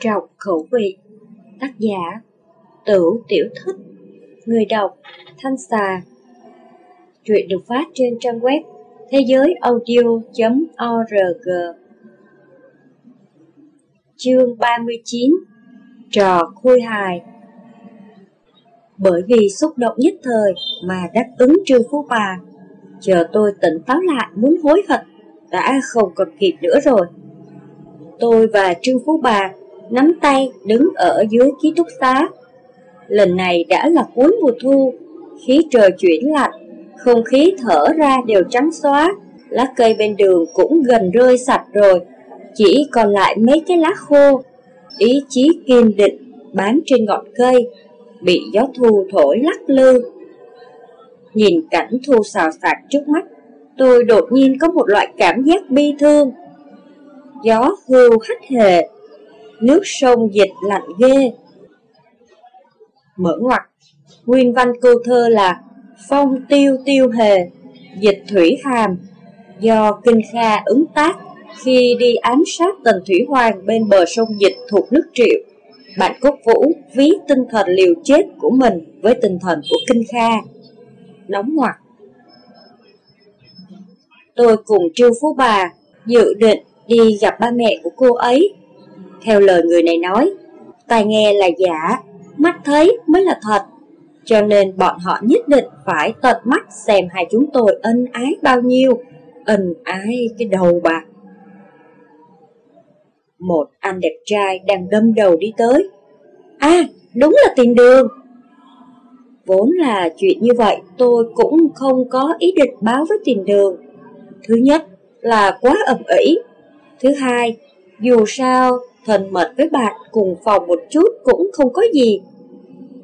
trọng khẩu vị. Tác giả Tử Tiểu Thích. Người đọc, Thanh Xà. Truyện được phát trên trang web thế giới audio.org Chương 39 Trò khôi hài. Bởi vì xúc động nhất thời mà đáp ứng trương phú bà, Chờ tôi tỉnh táo lại muốn hối hận Đã không còn kịp nữa rồi. Tôi và Trương Phú Bà nắm tay đứng ở dưới ký túc xá. Lần này đã là cuối mùa thu, khí trời chuyển lạnh, không khí thở ra đều trắng xóa, lá cây bên đường cũng gần rơi sạch rồi, chỉ còn lại mấy cái lá khô. Ý chí kiên định bám trên ngọn cây, bị gió thu thổi lắc lư. Nhìn cảnh thu xào xạc trước mắt, tôi đột nhiên có một loại cảm giác bi thương. Gió hưu hắt hề, nước sông dịch lạnh ghê. Mở ngoặt, nguyên văn câu thơ là Phong tiêu tiêu hề, dịch thủy hàm, do Kinh Kha ứng tác khi đi ám sát Tần Thủy Hoàng bên bờ sông Dịch thuộc nước Triệu. Bạn Cốt Vũ ví tinh thần liều chết của mình với tinh thần của Kinh Kha. Đóng ngoặt. Tôi cùng Trương Phú Bà dự định đi gặp ba mẹ của cô ấy theo lời người này nói, tai nghe là giả, mắt thấy mới là thật. Cho nên bọn họ nhất định phải tận mắt xem hai chúng tôi ân ái bao nhiêu, ân ái cái đầu bạc. Một anh đẹp trai đang đâm đầu đi tới. À, đúng là tiền đường. Vốn là chuyện như vậy tôi cũng không có ý định báo với tiền đường. Thứ nhất là quá ẩm ỉ. Thứ hai, dù sao thân mật với bạn cùng phòng một chút cũng không có gì.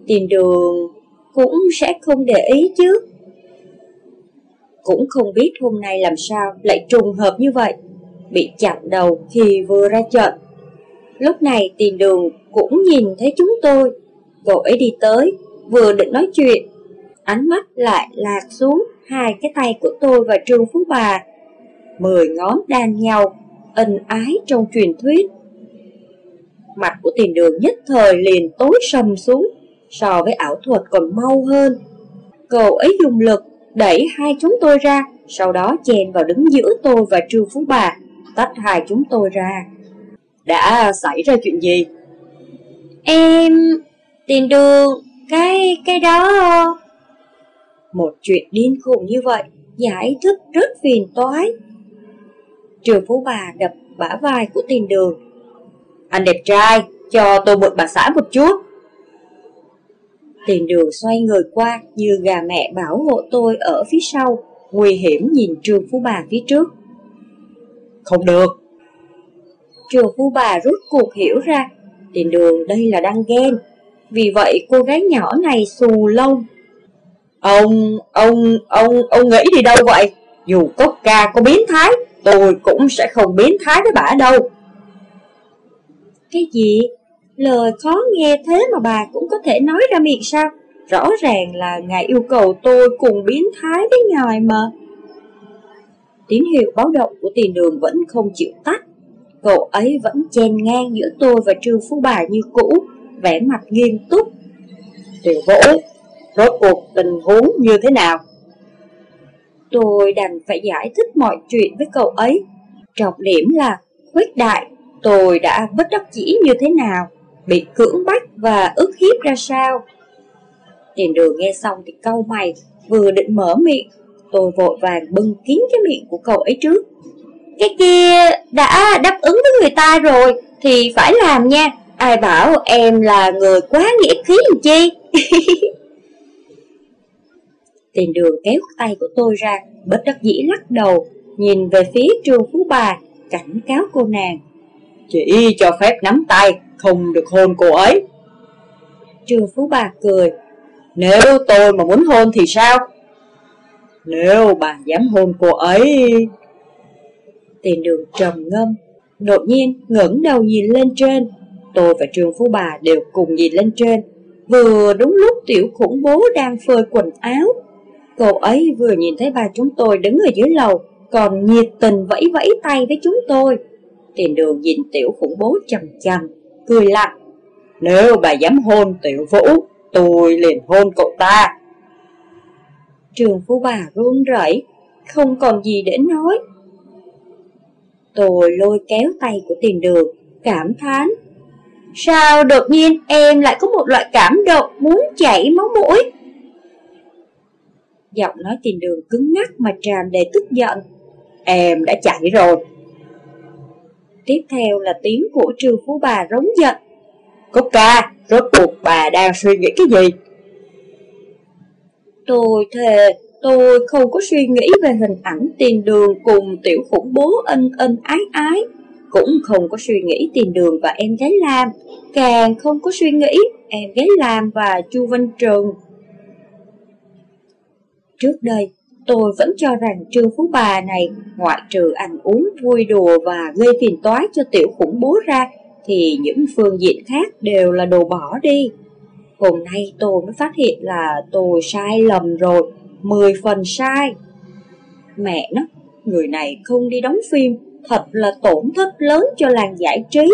tìm đường cũng sẽ không để ý chứ. Cũng không biết hôm nay làm sao lại trùng hợp như vậy, bị chặn đầu khi vừa ra trận. Lúc này tiền đường cũng nhìn thấy chúng tôi, cậu ấy đi tới, vừa định nói chuyện. Ánh mắt lại lạc xuống hai cái tay của tôi và Trương Phú Bà. Mười ngón đan nhau, ân ái trong truyền thuyết. Mặt của tiền đường nhất thời liền tối sầm xuống So với ảo thuật còn mau hơn. Cậu ấy dùng lực đẩy hai chúng tôi ra Sau đó chèn vào đứng giữa tôi và Trương Phú Bà Tách hai chúng tôi ra. Đã xảy ra chuyện gì? Em... Tiền đường... Cái... cái đó... Một chuyện điên khùng như vậy Giải thích rất phiền toái. Trường Phú Bà đập bả vai của tiền đường anh đẹp trai, cho tôi một bà xã một chút. Tiền đường xoay người qua như gà mẹ bảo hộ tôi ở phía sau, nguy hiểm nhìn trường phú bà phía trước. Không được. Trường phú bà rút cuộc hiểu ra, tiền đường đây là đang ghen. Vì vậy cô gái nhỏ này xù lông. Ông, ông, ông, ông nghĩ đi đâu vậy? Dù cốc ca có biến thái, tôi cũng sẽ không biến thái với bà đâu. Cái gì? Lời khó nghe thế mà bà cũng có thể nói ra miệng sao? Rõ ràng là ngài yêu cầu tôi cùng biến thái với ngài mà. Tín hiệu báo động của tiền đường vẫn không chịu tắt. Cậu ấy vẫn chen ngang giữa tôi và Trương Phú Bà như cũ, vẻ mặt nghiêm túc. Tiểu vũ, rốt cuộc tình huống như thế nào? Tôi đành phải giải thích mọi chuyện với cậu ấy. Trọng điểm là khuếch đại Tôi đã bất đắc dĩ như thế nào, bị cưỡng bách và ức hiếp ra sao. Tiền đường nghe xong thì cau mày, vừa định mở miệng, tôi vội vàng bưng kín cái miệng của cậu ấy trước. Cái kia đã đáp ứng với người ta rồi, thì phải làm nha. Ai bảo em là người quá nghĩa khí làm chi? Tiền đường kéo tay của tôi ra, bất đắc dĩ lắc đầu, nhìn về phía trường phú bà, cảnh cáo cô nàng. Chỉ cho phép nắm tay, không được hôn cô ấy. Trương Phú Bà cười. Nếu tôi mà muốn hôn thì sao? Nếu bà dám hôn cô ấy... Tiền đường trầm ngâm, đột nhiên ngẩng đầu nhìn lên trên. Tôi và Trương Phú Bà đều cùng nhìn lên trên. Vừa đúng lúc tiểu khủng bố đang phơi quần áo. Cậu ấy vừa nhìn thấy ba chúng tôi đứng ở dưới lầu, còn nhiệt tình vẫy vẫy tay với chúng tôi. Tiền đường nhìn tiểu khủng bố chầm chầm, cười lặng Nếu bà dám hôn tiểu vũ, tôi liền hôn cậu ta. Trường phu bà run rẩy, không còn gì để nói. Tôi lôi kéo tay của tiền đường, cảm thán. Sao đột nhiên em lại có một loại cảm động muốn chảy máu mũi? Giọng nói tiền đường cứng ngắc mà tràn đầy tức giận. Em đã chạy rồi. Tiếp theo là tiếng của trừ phú bà rống giận. Cúc ca, rốt cuộc bà đang suy nghĩ cái gì? Tôi thề, tôi không có suy nghĩ về hình ảnh tiền đường cùng tiểu khủng bố ân ân ái ái. Cũng không có suy nghĩ tiền đường và em gái Lam, càng không có suy nghĩ em gái Lam và Chu Văn Trường. Trước đây, tôi vẫn cho rằng trương phú bà này ngoại trừ ăn uống vui đùa và gây phiền toái cho tiểu khủng bố ra thì những phương diện khác đều là đồ bỏ đi. Hôm nay tôi mới phát hiện là tôi sai lầm rồi, mười phần sai. Mẹ nó, người này không đi đóng phim, thật là tổn thất lớn cho làng giải trí.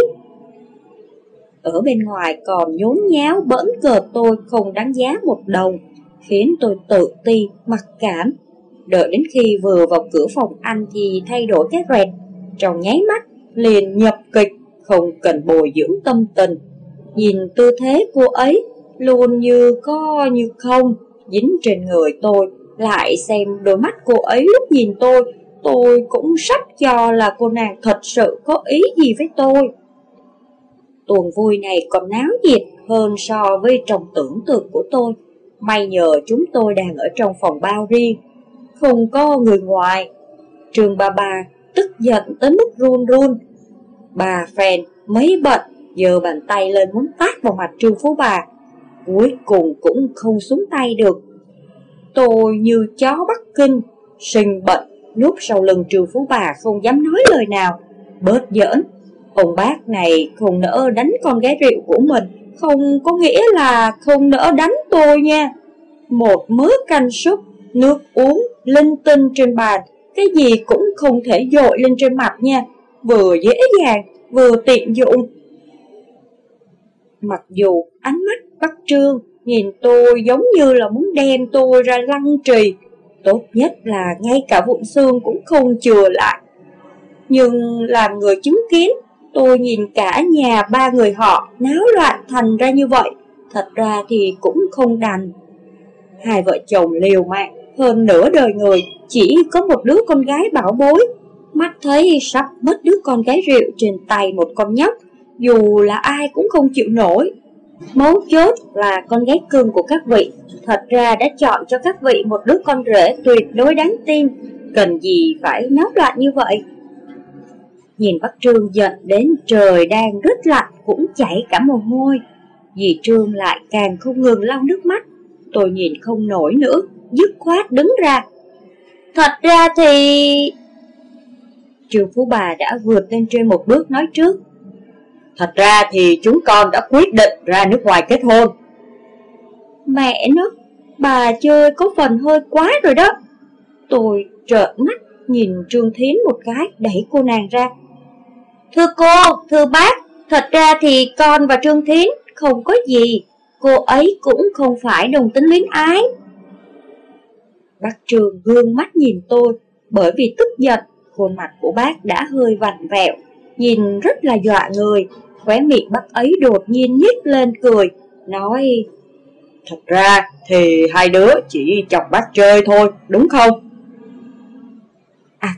Ở bên ngoài còn nhốn nháo bỡn cờ tôi không đáng giá một đồng, khiến tôi tự ti, mặc cảm. Đợi đến khi vừa vào cửa phòng anh thì thay đổi cái rẹt, trong nháy mắt liền nhập kịch không cần bồi dưỡng tâm tình. Nhìn tư thế cô ấy, luôn như có như không, dính trên người tôi, lại xem đôi mắt cô ấy lúc nhìn tôi, tôi cũng sắp cho là cô nàng thật sự có ý gì với tôi. Tuần vui này còn náo nhiệt hơn so với trong tưởng tượng của tôi. May nhờ chúng tôi đang ở trong phòng bao riêng, không có người ngoài. Trường bà bà tức giận tới mức run run, Bà phèn mấy bận giơ bàn tay lên muốn tát vào mặt Trương Phú Bà. Cuối cùng cũng không xuống tay được. Tôi như chó Bắc Kinh, sinh bệnh núp sau lưng Trương Phú Bà không dám nói lời nào. Bớt giỡn, ông bác này không nỡ đánh con gái rượu của mình, không có nghĩa là không nỡ đánh tôi nha. Một mớ canh súp, nước uống, linh tinh trên bàn, cái gì cũng không thể dội lên trên mặt nha vừa dễ dàng, vừa tiện dụng. Mặc dù ánh mắt bắt trương nhìn tôi giống như là muốn đem tôi ra lăng trì, tốt nhất là ngay cả vụn xương cũng không chừa lại. Nhưng làm người chứng kiến, tôi nhìn cả nhà ba người họ náo loạn thành ra như vậy, thật ra thì cũng không đành. Hai vợ chồng liều mạng, hơn nửa đời người, chỉ có một đứa con gái bảo bối, mắt thấy sắp mất đứa con gái rượu trên tay một con nhóc, dù là ai cũng không chịu nổi. Mấu chốt là con gái cưng của các vị, thật ra đã chọn cho các vị một đứa con rể tuyệt đối đáng tin, cần gì phải náo loạn như vậy. Nhìn bác Trương giận đến trời đang rất lạnh cũng chảy cả mồ hôi, dì Trương lại càng không ngừng lau nước mắt, tôi nhìn không nổi nữa, dứt khoát đứng ra. Thật ra thì... Trường Phú Bà đã vượt lên trên một bước nói trước. Thật ra thì chúng con đã quyết định ra nước ngoài kết hôn. Mẹ nó, bà chơi có phần hơi quá rồi đó. Tôi trợn mắt nhìn Trương Thiến một cái đẩy cô nàng ra. Thưa cô, thưa bác, thật ra thì con và Trương Thiến không có gì, cô ấy cũng không phải đồng tính luyến ái. Bác Trường gương mắt nhìn tôi bởi vì tức giận Khuôn mặt của bác đã hơi vặn vẹo, nhìn rất là dọa người. Khóe miệng bác ấy đột nhiên nhếch lên cười, nói Thật ra thì hai đứa chỉ chọc bác chơi thôi, đúng không? À,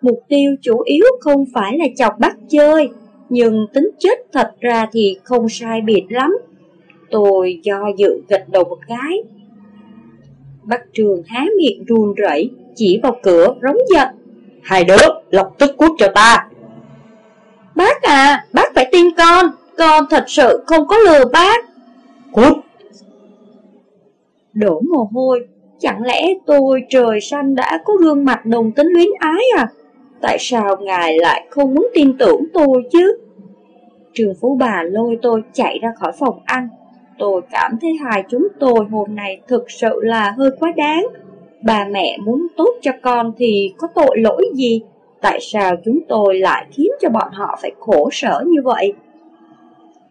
mục tiêu chủ yếu không phải là chọc bác chơi, nhưng tính chất thật ra thì không sai biệt lắm. Tôi do dự gật đầu một cái. Bác Trường há miệng run rẩy, chỉ vào cửa rống giận. Hai đứa lập tức cút cho ta. Bác à Bác phải tin con Con thật sự không có lừa bác. Cút. Đổ mồ hôi Chẳng lẽ tôi trời xanh đã có gương mặt đồng tính luyến ái à? Tại sao ngài lại không muốn tin tưởng tôi chứ? Trường phú bà lôi tôi chạy ra khỏi phòng ăn Tôi cảm thấy hai chúng tôi hôm nay thực sự là hơi quá đáng Bà mẹ muốn tốt cho con thì có tội lỗi gì? Tại sao chúng tôi lại khiến cho bọn họ phải khổ sở như vậy?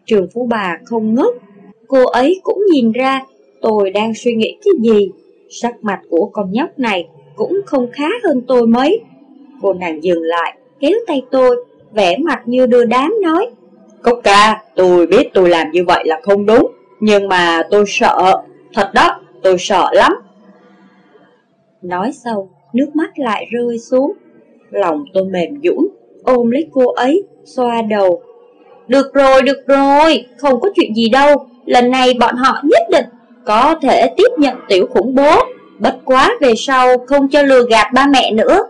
Trường Phú Bà không ngất. cô ấy cũng nhìn ra tôi đang suy nghĩ cái gì. Sắc mặt của con nhóc này cũng không khá hơn tôi mấy. Cô nàng dừng lại, kéo tay tôi, vẻ mặt như đưa đám nói. Cốc ca, tôi biết tôi làm như vậy là không đúng, nhưng mà tôi sợ, thật đó, tôi sợ lắm. Nói xong, nước mắt lại rơi xuống. Lòng tôi mềm dũng, ôm lấy cô ấy, xoa đầu. Được rồi, được rồi, không có chuyện gì đâu, lần này bọn họ nhất định có thể tiếp nhận tiểu khủng bố, bất quá về sau không cho lừa gạt ba mẹ nữa.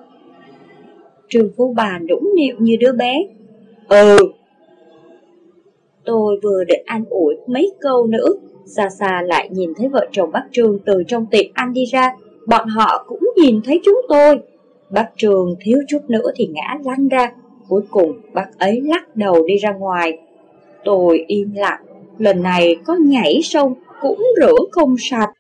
Trường Phú Bà nũng nịu như đứa bé. Ừ. Tôi vừa định an ủi mấy câu nữa, xa xa lại nhìn thấy vợ chồng bác Trương từ trong tiệm ăn đi ra, bọn họ cũng nhìn thấy chúng tôi. Bác Trường thiếu chút nữa thì ngã lăn ra, cuối cùng bác ấy lắc đầu đi ra ngoài. Tôi im lặng, lần này có nhảy sông cũng rửa không sạch.